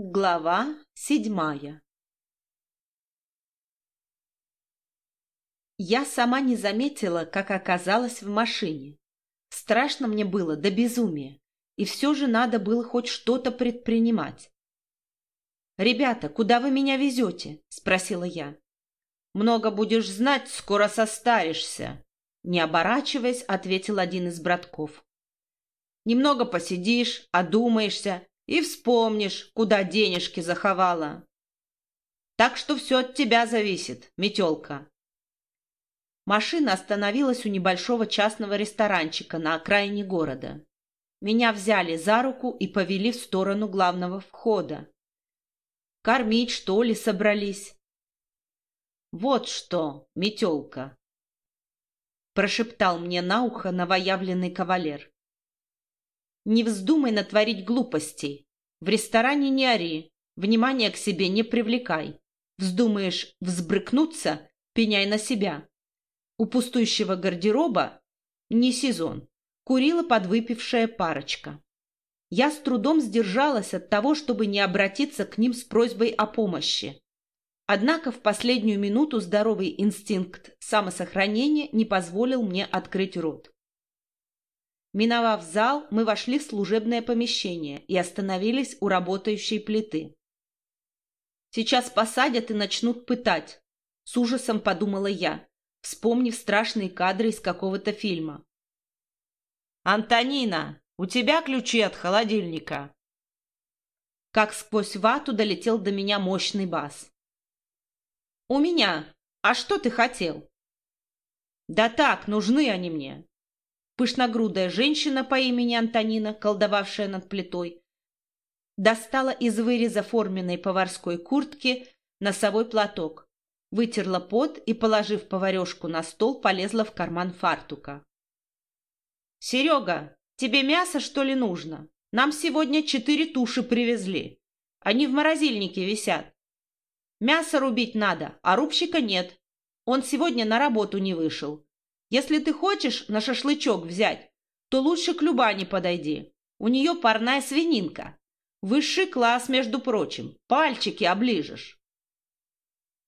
Глава седьмая Я сама не заметила, как оказалась в машине. Страшно мне было до безумия, и все же надо было хоть что-то предпринимать. «Ребята, куда вы меня везете?» — спросила я. «Много будешь знать, скоро состаришься», — не оборачиваясь, ответил один из братков. «Немного посидишь, одумаешься, и вспомнишь, куда денежки заховала. Так что все от тебя зависит, метелка. Машина остановилась у небольшого частного ресторанчика на окраине города. Меня взяли за руку и повели в сторону главного входа. Кормить, что ли, собрались? Вот что, метелка, прошептал мне на ухо новоявленный кавалер. Не вздумай натворить глупостей. В ресторане не ори, внимание к себе не привлекай. Вздумаешь взбрыкнуться, пеняй на себя. У пустующего гардероба не сезон. Курила подвыпившая парочка. Я с трудом сдержалась от того, чтобы не обратиться к ним с просьбой о помощи. Однако в последнюю минуту здоровый инстинкт самосохранения не позволил мне открыть рот. Миновав зал, мы вошли в служебное помещение и остановились у работающей плиты. «Сейчас посадят и начнут пытать», — с ужасом подумала я, вспомнив страшные кадры из какого-то фильма. «Антонина, у тебя ключи от холодильника?» Как сквозь вату долетел до меня мощный бас. «У меня. А что ты хотел?» «Да так, нужны они мне. Пышногрудая женщина по имени Антонина, колдовавшая над плитой, достала из выреза форменной поварской куртки носовой платок, вытерла пот и, положив поварешку на стол, полезла в карман фартука. «Серега, тебе мясо, что ли, нужно? Нам сегодня четыре туши привезли. Они в морозильнике висят. Мясо рубить надо, а рубщика нет. Он сегодня на работу не вышел. Если ты хочешь на шашлычок взять, то лучше к Любане подойди. У нее парная свининка. Высший класс, между прочим. Пальчики оближешь.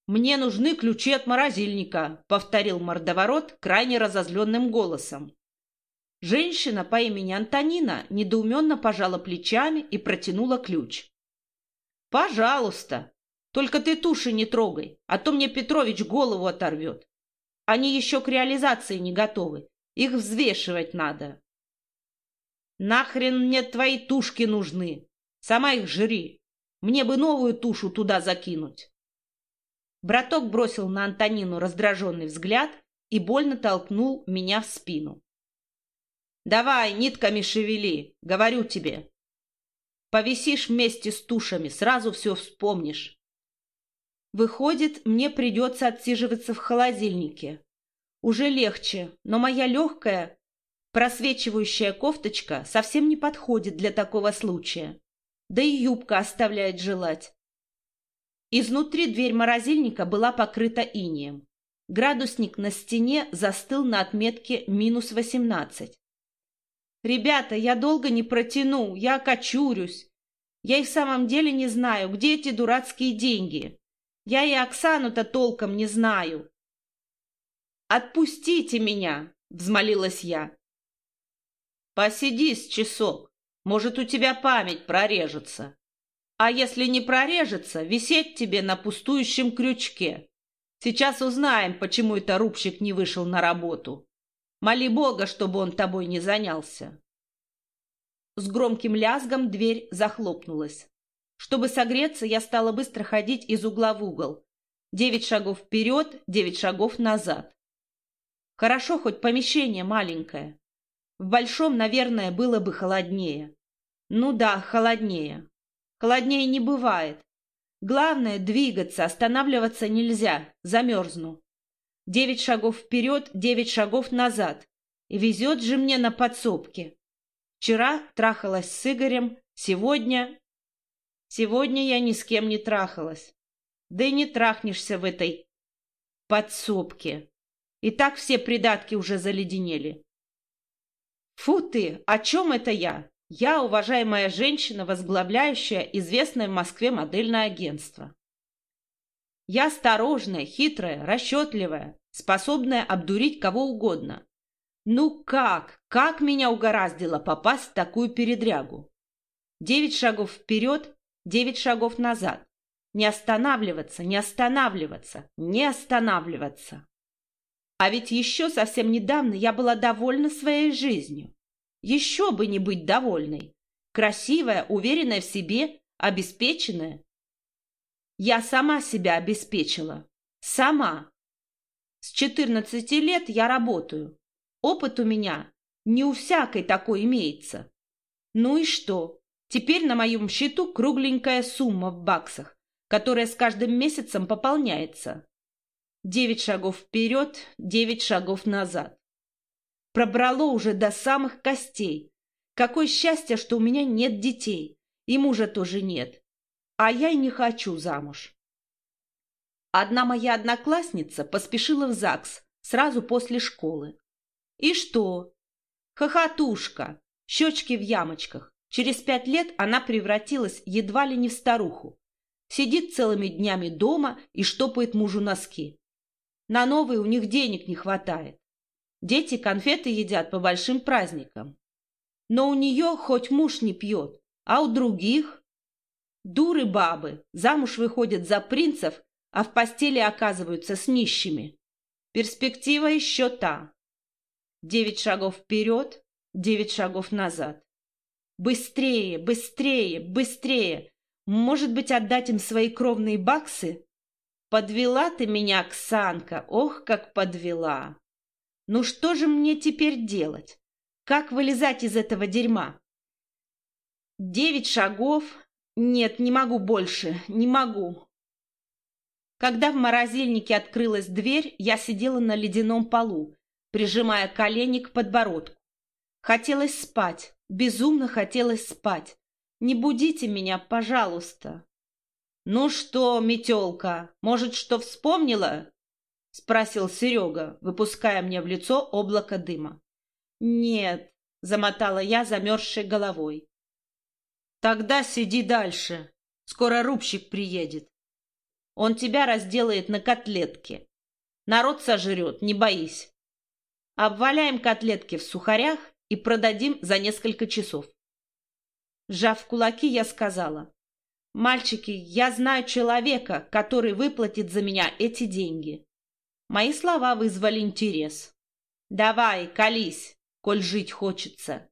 «Мне нужны ключи от морозильника», — повторил мордоворот крайне разозленным голосом. Женщина по имени Антонина недоуменно пожала плечами и протянула ключ. «Пожалуйста. Только ты туши не трогай, а то мне Петрович голову оторвет. Они еще к реализации не готовы. Их взвешивать надо. Нахрен мне твои тушки нужны? Сама их жри. Мне бы новую тушу туда закинуть. Браток бросил на Антонину раздраженный взгляд и больно толкнул меня в спину. «Давай, нитками шевели, говорю тебе. Повисишь вместе с тушами, сразу все вспомнишь. Выходит, мне придется отсиживаться в холодильнике. Уже легче, но моя легкая, просвечивающая кофточка совсем не подходит для такого случая. Да и юбка оставляет желать. Изнутри дверь морозильника была покрыта инеем. Градусник на стене застыл на отметке минус восемнадцать. «Ребята, я долго не протяну, я окочурюсь. Я и в самом деле не знаю, где эти дурацкие деньги». Я и Оксану-то толком не знаю. «Отпустите меня!» — взмолилась я. «Посиди с часок. Может, у тебя память прорежется. А если не прорежется, висеть тебе на пустующем крючке. Сейчас узнаем, почему это рубщик не вышел на работу. Моли Бога, чтобы он тобой не занялся». С громким лязгом дверь захлопнулась. Чтобы согреться, я стала быстро ходить из угла в угол. Девять шагов вперед, девять шагов назад. Хорошо, хоть помещение маленькое. В большом, наверное, было бы холоднее. Ну да, холоднее. Холоднее не бывает. Главное — двигаться, останавливаться нельзя, замерзну. Девять шагов вперед, девять шагов назад. И везет же мне на подсобке. Вчера трахалась с Игорем, сегодня Сегодня я ни с кем не трахалась. Да и не трахнешься в этой подсобке. И так все придатки уже заледенели. Фу ты, о чем это я? Я уважаемая женщина, возглавляющая известное в Москве модельное агентство. Я осторожная, хитрая, расчетливая, способная обдурить кого угодно. Ну как, как меня угораздило попасть в такую передрягу? Девять шагов вперед, девять шагов назад. Не останавливаться, не останавливаться, не останавливаться. А ведь еще совсем недавно я была довольна своей жизнью. Еще бы не быть довольной. Красивая, уверенная в себе, обеспеченная, я сама себя обеспечила. Сама. С 14 лет я работаю. Опыт у меня не у всякой такой имеется. Ну и что? Теперь на моем счету кругленькая сумма в баксах, которая с каждым месяцем пополняется. Девять шагов вперед, девять шагов назад. Пробрало уже до самых костей. Какое счастье, что у меня нет детей. И мужа тоже нет а я и не хочу замуж. Одна моя одноклассница поспешила в ЗАГС сразу после школы. И что? Хохотушка, щечки в ямочках. Через пять лет она превратилась едва ли не в старуху. Сидит целыми днями дома и штопает мужу носки. На новые у них денег не хватает. Дети конфеты едят по большим праздникам. Но у нее хоть муж не пьет, а у других Дуры бабы, замуж выходят за принцев, а в постели оказываются с нищими. Перспектива еще та. Девять шагов вперед, девять шагов назад. Быстрее, быстрее, быстрее. Может быть, отдать им свои кровные баксы? Подвела ты меня, Оксанка, ох, как подвела. Ну что же мне теперь делать? Как вылезать из этого дерьма? Девять шагов, нет, не могу больше, не могу. Когда в морозильнике открылась дверь, я сидела на ледяном полу, прижимая колени к подбородку. Хотелось спать, безумно хотелось спать. Не будите меня, пожалуйста. Ну что, метелка, может, что вспомнила? — спросил Серега, выпуская мне в лицо облако дыма. «Нет», — замотала я замерзшей головой. Тогда сиди дальше. Скоро рубщик приедет. Он тебя разделает на котлетки. Народ сожрет, не боись. Обваляем котлетки в сухарях и продадим за несколько часов. Сжав кулаки, я сказала. «Мальчики, я знаю человека, который выплатит за меня эти деньги». Мои слова вызвали интерес. «Давай, колись, коль жить хочется»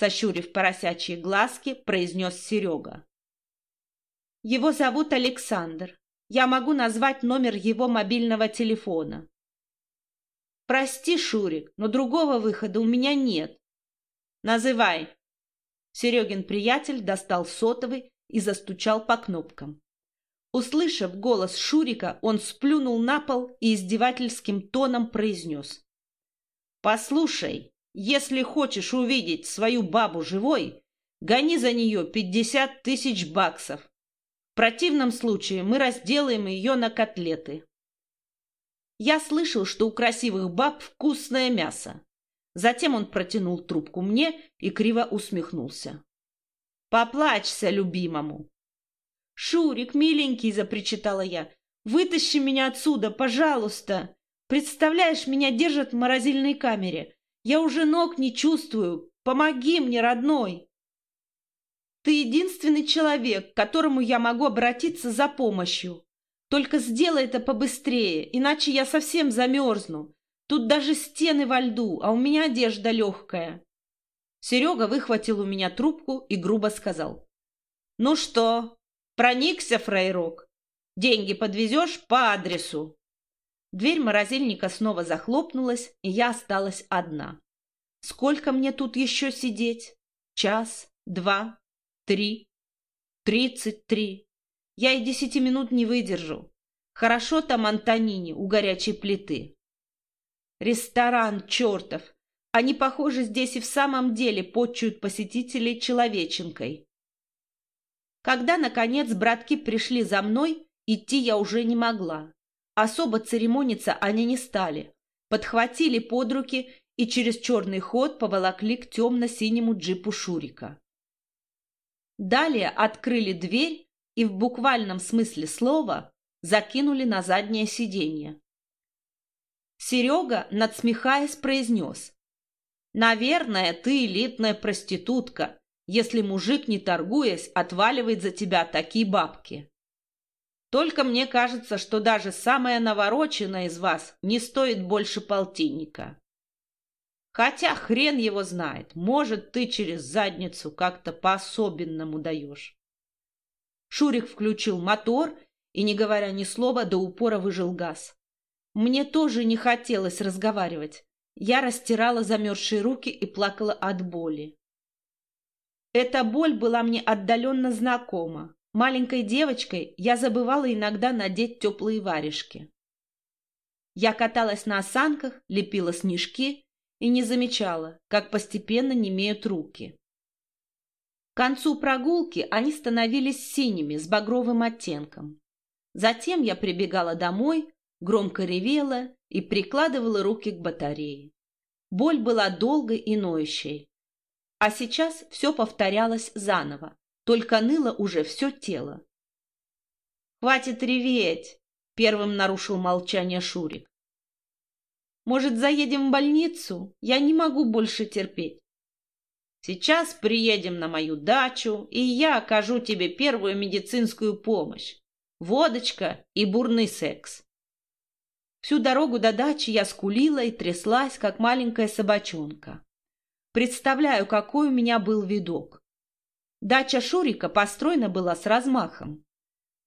сощурив поросячьи глазки, произнес Серега. Его зовут Александр. Я могу назвать номер его мобильного телефона. Прости, Шурик, но другого выхода у меня нет. Называй. Серегин приятель достал сотовый и застучал по кнопкам. Услышав голос Шурика, он сплюнул на пол и издевательским тоном произнес. «Послушай, если хочешь увидеть свою бабу живой, гони за нее пятьдесят тысяч баксов. В противном случае мы разделаем ее на котлеты. Я слышал, что у красивых баб вкусное мясо. Затем он протянул трубку мне и криво усмехнулся. «Поплачься любимому!» «Шурик, миленький!» — запричитала я. «Вытащи меня отсюда, пожалуйста! Представляешь, меня держат в морозильной камере. Я уже ног не чувствую. Помоги мне, родной. Ты единственный человек, к которому я могу обратиться за помощью. Только сделай это побыстрее, иначе я совсем замерзну. Тут даже стены во льду, а у меня одежда легкая. Серега выхватил у меня трубку и грубо сказал. «Ну что, проникся, фрейрок? Деньги подвезешь по адресу?» Дверь морозильника снова захлопнулась, и я осталась одна. Сколько мне тут еще сидеть? Час, два, три, тридцать три. Я и десяти минут не выдержу. Хорошо там Антонини у горячей плиты. Ресторан чертов! Они, похоже, здесь и в самом деле почуют посетителей человеченкой. Когда, наконец, братки пришли за мной, идти я уже не могла. Особо церемониться они не стали. Подхватили под руки и через черный ход поволокли к темно-синему джипу Шурика. Далее открыли дверь и в буквальном смысле слова закинули на заднее сиденье. Серега, надсмехаясь, произнес. «Наверное, ты элитная проститутка, если мужик, не торгуясь, отваливает за тебя такие бабки. Только мне кажется, что даже самая навороченная из вас не стоит больше полтинника. Хотя хрен его знает, может, ты через задницу как-то по-особенному даешь». Шурик включил мотор и, не говоря ни слова, до упора выжил газ. Мне тоже не хотелось разговаривать. Я растирала замерзшие руки и плакала от боли. Эта боль была мне отдаленно знакома. Маленькой девочкой я забывала иногда надеть теплые варежки. Я каталась на осанках, лепила снежки и не замечала, как постепенно немеют руки. К концу прогулки они становились синими, с багровым оттенком. Затем я прибегала домой, громко ревела и прикладывала руки к батарее. Боль была долгой и ноющей. А сейчас все повторялось заново, только ныло уже все тело. «Хватит реветь!» — первым нарушил молчание Шурик. «Может, заедем в больницу? Я не могу больше терпеть. Сейчас приедем на мою дачу, и я окажу тебе первую медицинскую помощь. Водочка и бурный секс. Всю дорогу до дачи я скулила и тряслась, как маленькая собачонка. Представляю, какой у меня был видок. Дача Шурика построена была с размахом.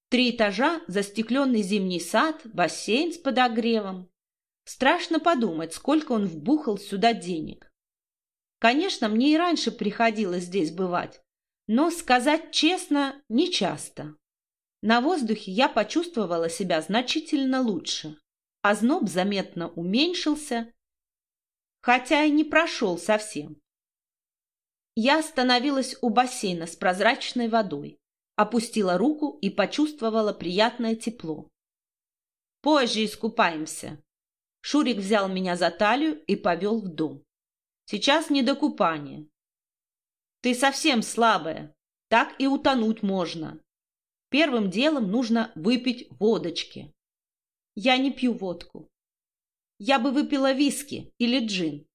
Три этажа, застекленный зимний сад, бассейн с подогревом. Страшно подумать, сколько он вбухал сюда денег. Конечно, мне и раньше приходилось здесь бывать, но, сказать честно, не часто. На воздухе я почувствовала себя значительно лучше. Озноб заметно уменьшился, хотя и не прошел совсем. Я остановилась у бассейна с прозрачной водой, опустила руку и почувствовала приятное тепло. «Позже искупаемся». Шурик взял меня за талию и повел в дом. Сейчас не до купания. Ты совсем слабая. Так и утонуть можно. Первым делом нужно выпить водочки. Я не пью водку. Я бы выпила виски или джин.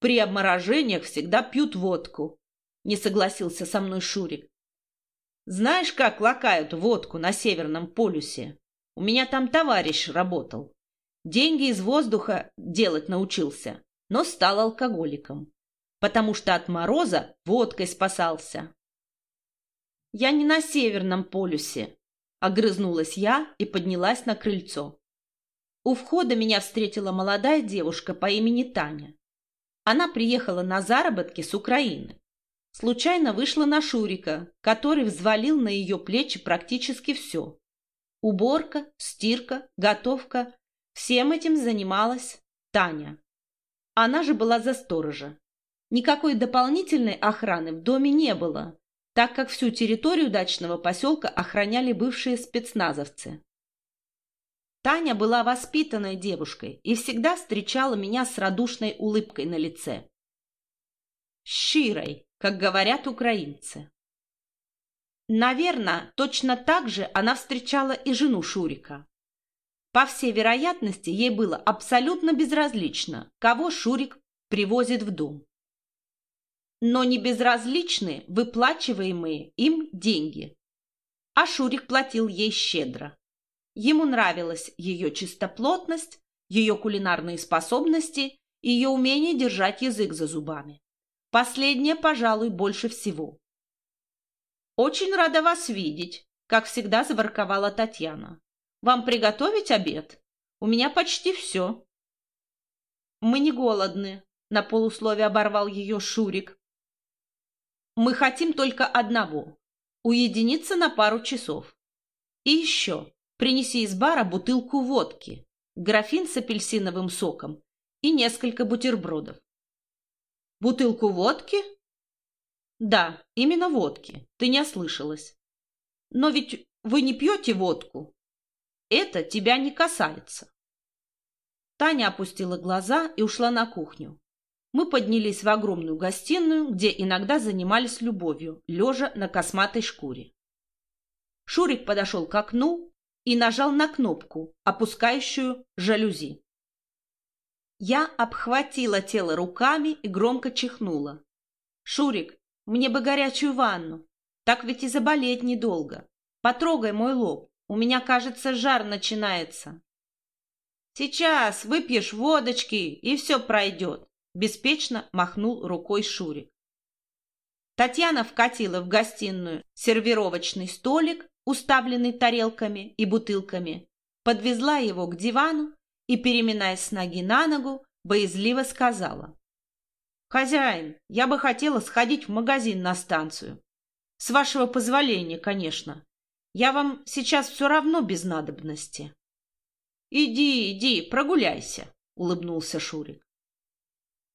При обморожениях всегда пьют водку, не согласился со мной Шурик. Знаешь, как лакают водку на Северном полюсе? У меня там товарищ работал. Деньги из воздуха делать научился но стал алкоголиком, потому что от мороза водкой спасался. «Я не на Северном полюсе», — огрызнулась я и поднялась на крыльцо. У входа меня встретила молодая девушка по имени Таня. Она приехала на заработки с Украины. Случайно вышла на Шурика, который взвалил на ее плечи практически все. Уборка, стирка, готовка – всем этим занималась Таня. Она же была за сторожа. Никакой дополнительной охраны в доме не было, так как всю территорию дачного поселка охраняли бывшие спецназовцы. Таня была воспитанной девушкой и всегда встречала меня с радушной улыбкой на лице. Щирой, как говорят украинцы. Наверное, точно так же она встречала и жену Шурика. По всей вероятности, ей было абсолютно безразлично, кого Шурик привозит в дом. Но не безразличны выплачиваемые им деньги. А Шурик платил ей щедро. Ему нравилась ее чистоплотность, ее кулинарные способности ее умение держать язык за зубами. Последнее, пожалуй, больше всего. «Очень рада вас видеть», — как всегда заворковала Татьяна. Вам приготовить обед? У меня почти все. Мы не голодны, на полусловие оборвал ее Шурик. Мы хотим только одного — уединиться на пару часов. И еще, принеси из бара бутылку водки, графин с апельсиновым соком и несколько бутербродов. Бутылку водки? Да, именно водки. Ты не ослышалась. Но ведь вы не пьете водку. Это тебя не касается. Таня опустила глаза и ушла на кухню. Мы поднялись в огромную гостиную, где иногда занимались любовью, лежа на косматой шкуре. Шурик подошел к окну и нажал на кнопку, опускающую жалюзи. Я обхватила тело руками и громко чихнула. «Шурик, мне бы горячую ванну. Так ведь и заболеть недолго. Потрогай мой лоб. У меня, кажется, жар начинается». «Сейчас выпьешь водочки, и все пройдет», — беспечно махнул рукой Шурик. Татьяна вкатила в гостиную сервировочный столик, уставленный тарелками и бутылками, подвезла его к дивану и, переминаясь с ноги на ногу, боязливо сказала. «Хозяин, я бы хотела сходить в магазин на станцию. С вашего позволения, конечно. Я вам сейчас все равно без надобности». «Иди, иди, прогуляйся», — улыбнулся Шурик.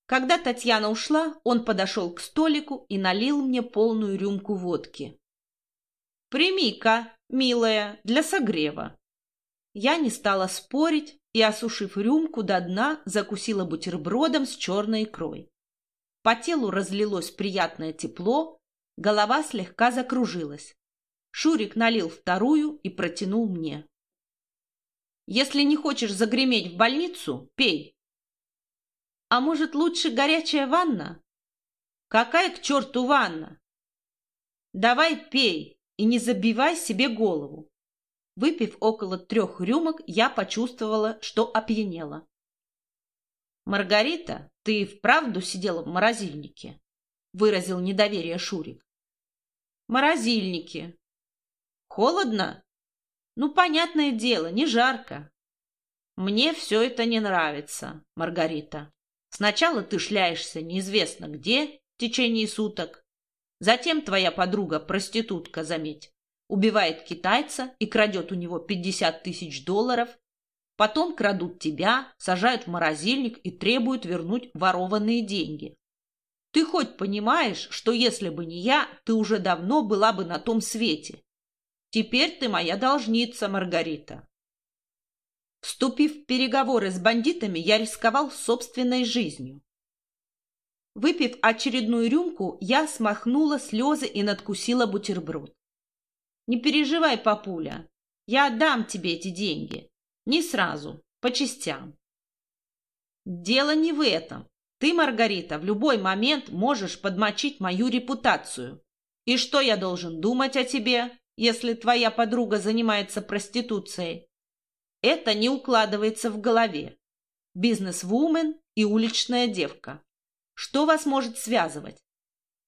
Когда Татьяна ушла, он подошел к столику и налил мне полную рюмку водки. «Прими-ка, милая, для согрева». Я не стала спорить и, осушив рюмку до дна, закусила бутербродом с черной икрой. По телу разлилось приятное тепло, голова слегка закружилась. Шурик налил вторую и протянул мне. «Если не хочешь загреметь в больницу, пей», а может, лучше горячая ванна? Какая к черту ванна? Давай пей и не забивай себе голову. Выпив около трех рюмок, я почувствовала, что опьянела. «Маргарита, ты вправду сидела в морозильнике?» — выразил недоверие Шурик. «Морозильнике. Холодно? Ну, понятное дело, не жарко. Мне все это не нравится, Маргарита. Сначала ты шляешься неизвестно где в течение суток. Затем твоя подруга-проститутка, заметь, убивает китайца и крадет у него 50 тысяч долларов. Потом крадут тебя, сажают в морозильник и требуют вернуть ворованные деньги. Ты хоть понимаешь, что если бы не я, ты уже давно была бы на том свете? Теперь ты моя должница, Маргарита. Вступив в переговоры с бандитами, я рисковал собственной жизнью. Выпив очередную рюмку, я смахнула слезы и надкусила бутерброд. «Не переживай, папуля, я отдам тебе эти деньги. Не сразу, по частям». «Дело не в этом. Ты, Маргарита, в любой момент можешь подмочить мою репутацию. И что я должен думать о тебе, если твоя подруга занимается проституцией? Это не укладывается в голове. Бизнес-вумен и уличная девка. Что вас может связывать?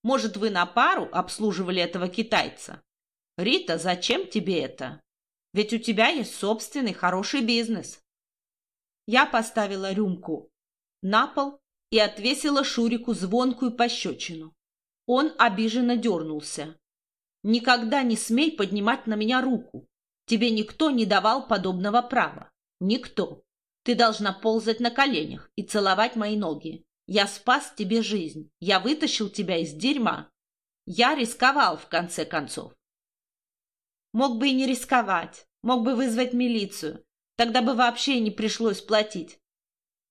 Может, вы на пару обслуживали этого китайца? Рита, зачем тебе это? Ведь у тебя есть собственный хороший бизнес. Я поставила рюмку на пол и отвесила Шурику звонкую пощечину. Он обиженно дернулся. «Никогда не смей поднимать на меня руку. Тебе никто не давал подобного права. Никто. Ты должна ползать на коленях и целовать мои ноги. Я спас тебе жизнь. Я вытащил тебя из дерьма. Я рисковал, в конце концов. Мог бы и не рисковать. Мог бы вызвать милицию. Тогда бы вообще не пришлось платить.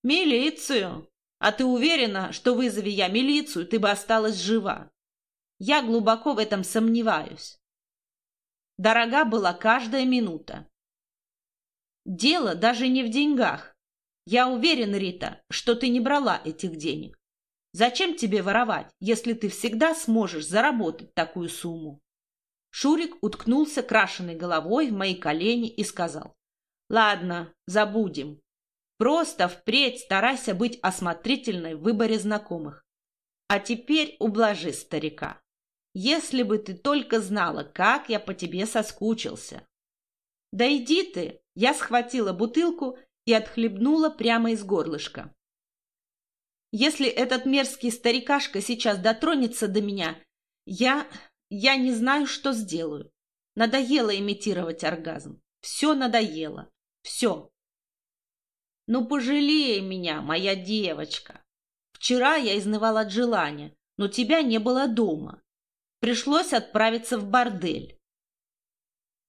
Милицию? А ты уверена, что вызови я милицию, ты бы осталась жива? Я глубоко в этом сомневаюсь. Дорога была каждая минута. Дело даже не в деньгах. Я уверен, Рита, что ты не брала этих денег. Зачем тебе воровать, если ты всегда сможешь заработать такую сумму? Шурик уткнулся крашеной головой в мои колени и сказал. Ладно, забудем. Просто впредь старайся быть осмотрительной в выборе знакомых. А теперь ублажи старика. Если бы ты только знала, как я по тебе соскучился. Да иди ты! Я схватила бутылку и отхлебнула прямо из горлышка. Если этот мерзкий старикашка сейчас дотронется до меня, я... я не знаю, что сделаю. Надоело имитировать оргазм. Все надоело. Все. Ну, пожалей меня, моя девочка. Вчера я изнывала от желания, но тебя не было дома. Пришлось отправиться в бордель.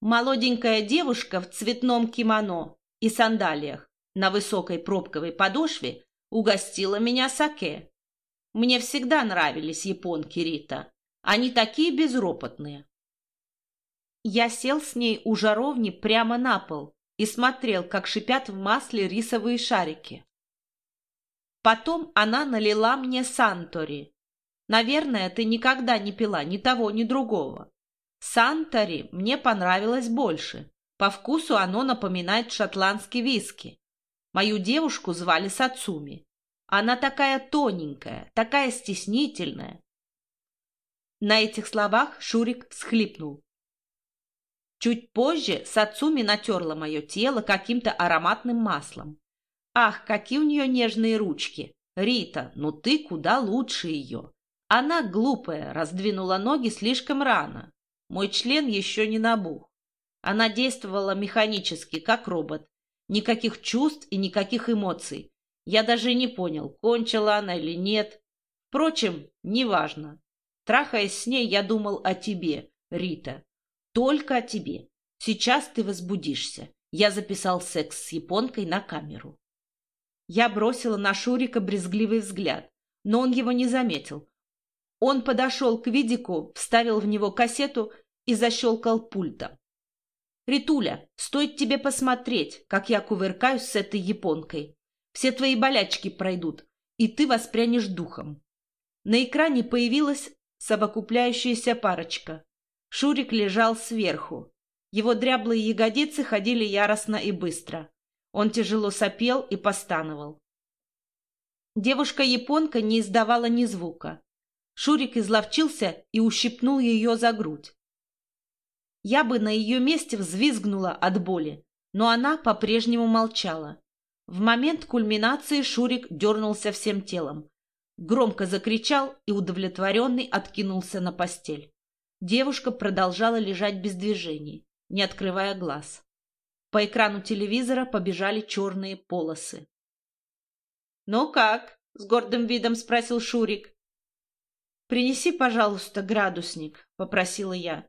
Молоденькая девушка в цветном кимоно и сандалиях на высокой пробковой подошве угостила меня саке. Мне всегда нравились японки, Рита. Они такие безропотные. Я сел с ней у жаровни прямо на пол и смотрел, как шипят в масле рисовые шарики. Потом она налила мне Сантори. Наверное, ты никогда не пила ни того, ни другого. Сантори мне понравилось больше. По вкусу оно напоминает шотландский виски. Мою девушку звали Сацуми. Она такая тоненькая, такая стеснительная. На этих словах Шурик всхлипнул. Чуть позже Сацуми натерла мое тело каким-то ароматным маслом. Ах, какие у нее нежные ручки! Рита, ну ты куда лучше ее. Она, глупая, раздвинула ноги слишком рано. Мой член еще не набух. Она действовала механически, как робот. Никаких чувств и никаких эмоций. Я даже не понял, кончила она или нет. Впрочем, неважно. Трахаясь с ней, я думал о тебе, Рита. Только о тебе. Сейчас ты возбудишься. Я записал секс с японкой на камеру. Я бросила на Шурика брезгливый взгляд, но он его не заметил. Он подошел к видику, вставил в него кассету и защелкал пультом. «Ритуля, стоит тебе посмотреть, как я кувыркаюсь с этой японкой. Все твои болячки пройдут, и ты воспрянешь духом. На экране появилась совокупляющаяся парочка. Шурик лежал сверху. Его дряблые ягодицы ходили яростно и быстро. Он тяжело сопел и постановал. Девушка-японка не издавала ни звука. Шурик изловчился и ущипнул ее за грудь. Я бы на ее месте взвизгнула от боли, но она по-прежнему молчала. В момент кульминации Шурик дернулся всем телом. Громко закричал и удовлетворенный откинулся на постель. Девушка продолжала лежать без движений, не открывая глаз. По экрану телевизора побежали черные полосы. «Ну как?» — с гордым видом спросил Шурик. «Принеси, пожалуйста, градусник», — попросила я.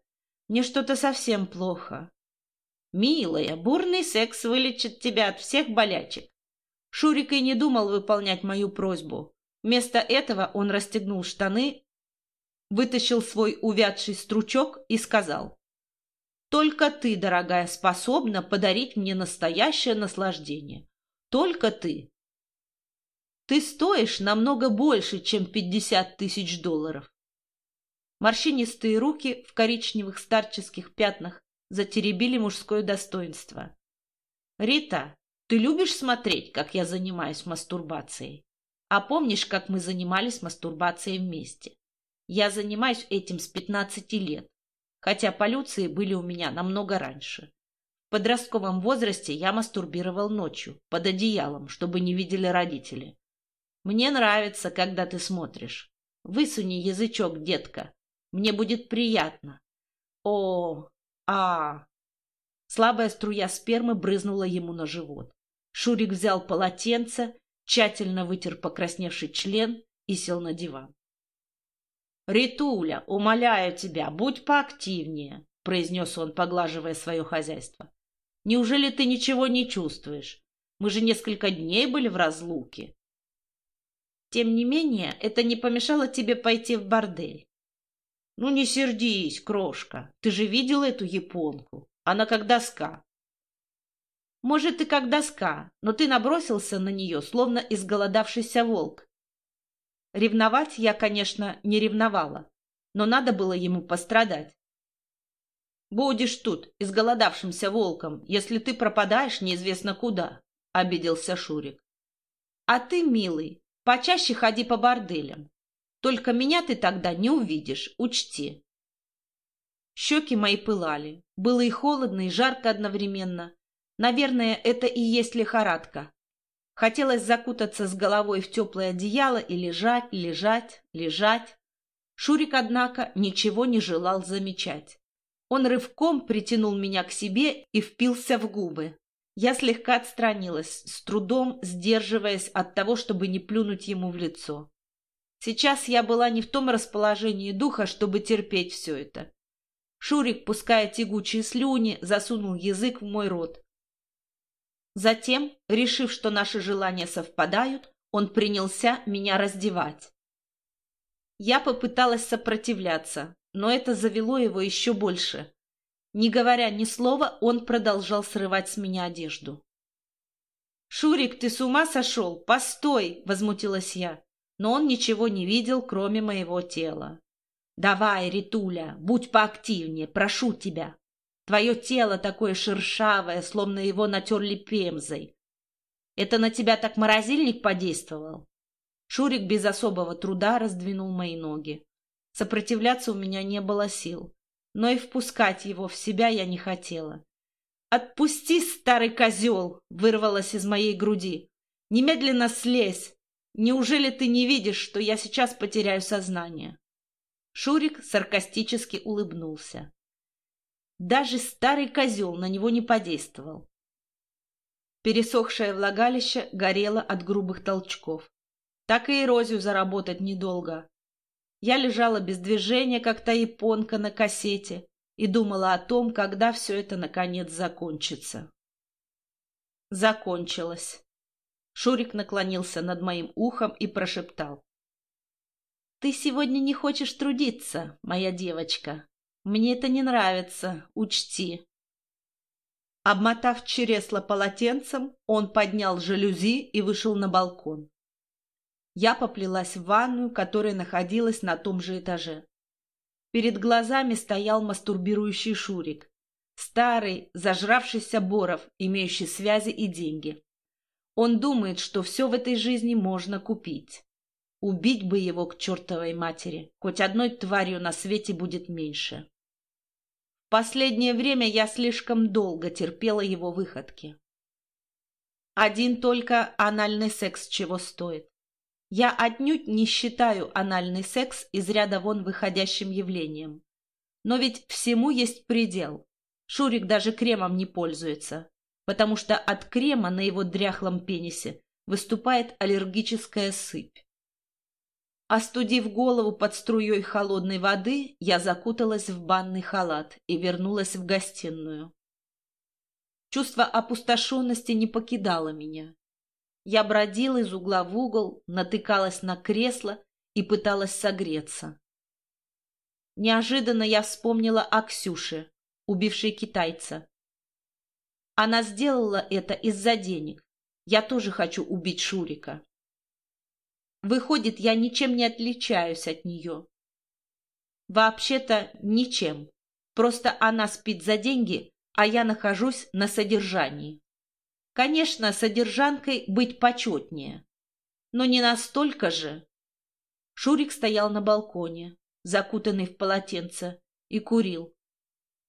«Мне что-то совсем плохо». «Милая, бурный секс вылечит тебя от всех болячек. Шурик и не думал выполнять мою просьбу. Вместо этого он расстегнул штаны, вытащил свой увядший стручок и сказал. «Только ты, дорогая, способна подарить мне настоящее наслаждение. Только ты. Ты стоишь намного больше, чем пятьдесят тысяч долларов». Морщинистые руки в коричневых старческих пятнах затеребили мужское достоинство. «Рита, ты любишь смотреть, как я занимаюсь мастурбацией? А помнишь, как мы занимались мастурбацией вместе? Я занимаюсь этим с 15 лет, хотя полюции были у меня намного раньше. В подростковом возрасте я мастурбировал ночью, под одеялом, чтобы не видели родители. Мне нравится, когда ты смотришь. Высуни язычок, детка. Мне будет приятно. О, а. Слабая струя спермы брызнула ему на живот. Шурик взял полотенце, тщательно вытер покрасневший член и сел на диван. «Ритуля, умоляю тебя, будь поактивнее», — произнес он, поглаживая свое хозяйство. «Неужели ты ничего не чувствуешь? Мы же несколько дней были в разлуке». «Тем не менее, это не помешало тебе пойти в бордель». «Ну не сердись, крошка, ты же видел эту японку? Она как доска. Может, и как доска, но ты набросился на нее, словно изголодавшийся волк. Ревновать я, конечно, не ревновала, но надо было ему пострадать. «Будешь тут, изголодавшимся волком, если ты пропадаешь неизвестно куда», — обиделся Шурик. «А ты, милый, почаще ходи по борделям. Только меня ты тогда не увидишь, учти». Щеки мои пылали. Было и холодно, и жарко одновременно. Наверное, это и есть лихорадка. Хотелось закутаться с головой в теплое одеяло и лежать, лежать, лежать. Шурик, однако, ничего не желал замечать. Он рывком притянул меня к себе и впился в губы. Я слегка отстранилась, с трудом сдерживаясь от того, чтобы не плюнуть ему в лицо. Сейчас я была не в том расположении духа, чтобы терпеть все это. Шурик, пуская тягучие слюни, засунул язык в мой рот. Затем, решив, что наши желания совпадают, он принялся меня раздевать. Я попыталась сопротивляться, но это завело его еще больше. Не говоря ни слова, он продолжал срывать с меня одежду. «Шурик, ты с ума сошел? Постой!» — возмутилась я. Но он ничего не видел, кроме моего тела. «Давай, Ритуля, будь поактивнее, прошу тебя. Твое тело такое шершавое, словно его натерли пемзой. Это на тебя так морозильник подействовал?» Шурик без особого труда раздвинул мои ноги. Сопротивляться у меня не было сил, но и впускать его в себя я не хотела. «Отпусти, старый козел!» — вырвалось из моей груди. «Немедленно слезь! Неужели ты не видишь, что я сейчас потеряю сознание?» Шурик саркастически улыбнулся. Даже старый козел на него не подействовал. Пересохшее влагалище горело от грубых толчков. Так и эрозию заработать недолго. Я лежала без движения, как та японка на кассете, и думала о том, когда все это наконец закончится. Закончилось. Шурик наклонился над моим ухом и прошептал. «Ты сегодня не хочешь трудиться, моя девочка. Мне это не нравится, учти». Обмотав чересло полотенцем, он поднял жалюзи и вышел на балкон. Я поплелась в ванную, которая находилась на том же этаже. Перед глазами стоял мастурбирующий Шурик. Старый, зажравшийся Боров, имеющий связи и деньги. Он думает, что все в этой жизни можно купить. Убить бы его к чертовой матери, хоть одной тварью на свете будет меньше. В последнее время я слишком долго терпела его выходки. Один только анальный секс чего стоит. Я отнюдь не считаю анальный секс из ряда вон выходящим явлением. Но ведь всему есть предел. Шурик даже кремом не пользуется, потому что от крема на его дряхлом пенисе выступает аллергическая сыпь. Остудив голову под струей холодной воды, я закуталась в банный халат и вернулась в гостиную. Чувство опустошенности не покидало меня. Я бродила из угла в угол, натыкалась на кресло и пыталась согреться. Неожиданно я вспомнила о Ксюше, убившей китайца. Она сделала это из-за денег. Я тоже хочу убить Шурика. Выходит, я ничем не отличаюсь от нее. Вообще-то ничем. Просто она спит за деньги, а я нахожусь на содержании. Конечно, содержанкой быть почетнее, но не настолько же. Шурик стоял на балконе, закутанный в полотенце, и курил.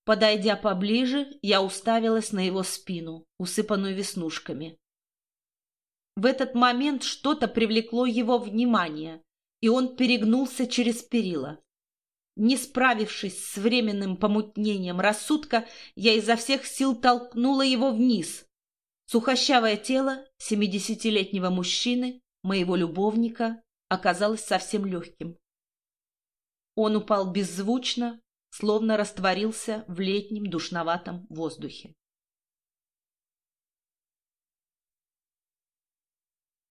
Подойдя поближе, я уставилась на его спину, усыпанную веснушками. В этот момент что-то привлекло его внимание, и он перегнулся через перила. Не справившись с временным помутнением рассудка, я изо всех сил толкнула его вниз, Сухощавое тело семидесятилетнего мужчины, моего любовника, оказалось совсем легким. Он упал беззвучно, словно растворился в летнем душноватом воздухе.